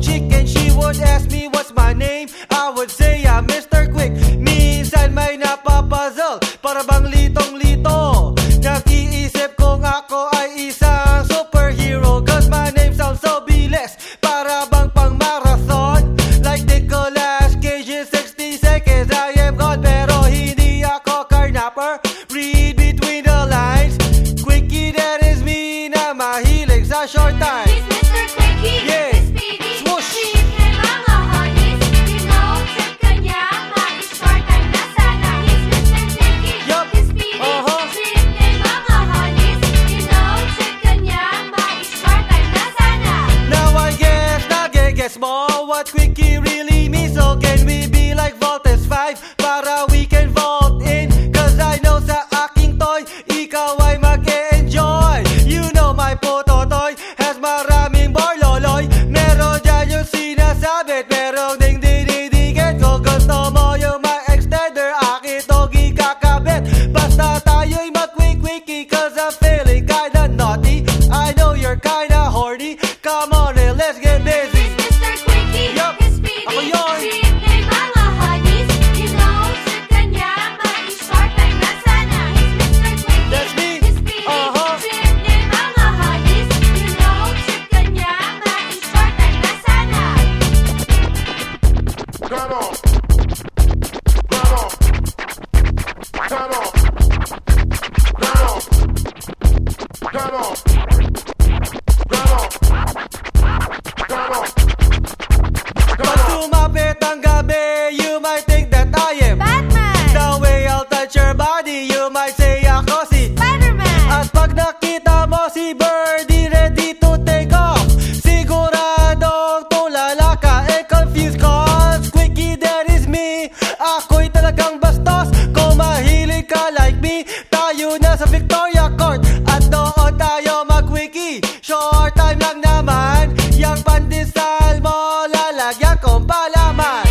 chicken, she would ask me what. What quickie really means So. Can we be like Voltes 5 Para we can vault in? Cause I know sa aking toy. Ikaw ay mag-enjoy You know my puto toy Has maraming borloloy Meron dyan yung sinasabit Merong ding dinidikit Kung gusto mo yung my extender Akin to gikakabit Basta tayo'y mag-quick-quickie Cause I'm feeling kinda naughty. I know you're kinda horny. Come on and let's get busy Ako yun. Sweet na mga honeys You know, trip ka niya Ma-short time na sana He's Mr. Quickie, That's me. Mr. Speedy Uh-huh. Off. Off. Off. Off. Cut off. ya con Palamar.